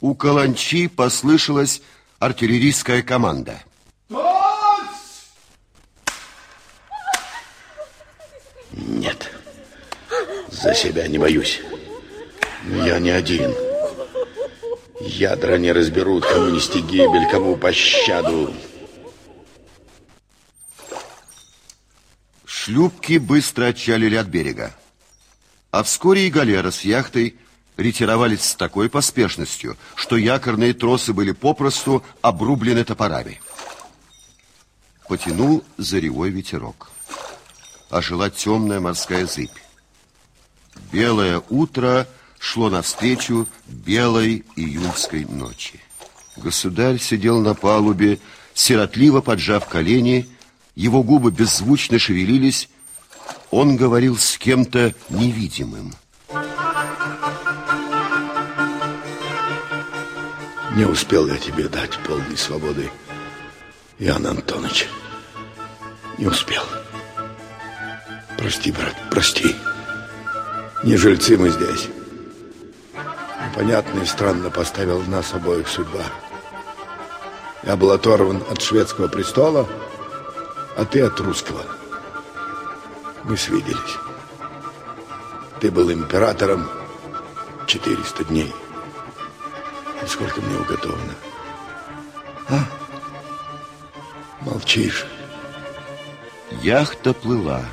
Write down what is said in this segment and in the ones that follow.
У каланчи послышалась артиллерийская команда. Нет, за себя не боюсь. Я не один. Ядра не разберут, кому нести гибель, кому пощаду. Шлюпки быстро отчалили от берега. А вскоре и галера с яхтой ретировались с такой поспешностью, что якорные тросы были попросту обрублены топорами. Потянул заревой ветерок. Ожила темная морская зыбь. Белое утро шло навстречу белой июньской ночи. Государь сидел на палубе, сиротливо поджав колени, его губы беззвучно шевелились, он говорил с кем-то невидимым. Не успел я тебе дать полной свободы, Иоанн Антонович. Не успел. Прости, брат, прости. Не жильцы мы здесь. Непонятно и странно поставил нас обоих судьба. Я был оторван от шведского престола, а ты от русского. Мы свиделись. Ты был императором 400 дней. И сколько мне уготовано? А? Молчишь. Яхта плыла.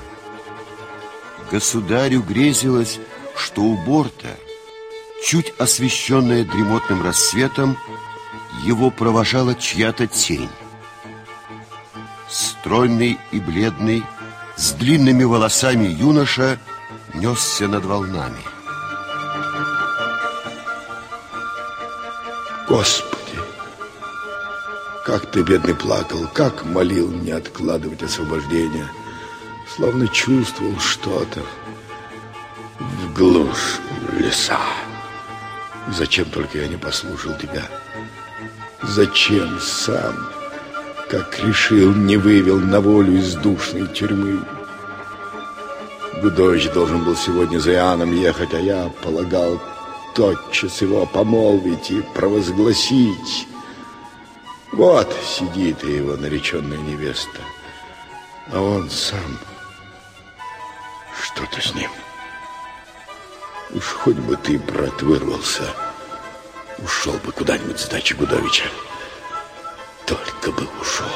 Государю грезилось, что у борта, чуть освещенная дремотным рассветом, его провожала чья-то тень. Стройный и бледный, с длинными волосами юноша несся над волнами. Господи, как ты, бедный, плакал, как молил не откладывать освобождение, словно чувствовал что-то в глушь леса. Зачем только я не послушал тебя? Зачем сам, как решил, не вывел на волю из душной тюрьмы? Гудович должен был сегодня за Иоанном ехать, а я полагал тотчас его помолвить и провозгласить. Вот сидит и его нареченная невеста, а он сам... Что-то с ним. Уж хоть бы ты, брат, вырвался, ушел бы куда-нибудь с дачи Гудовича. Только бы ушел.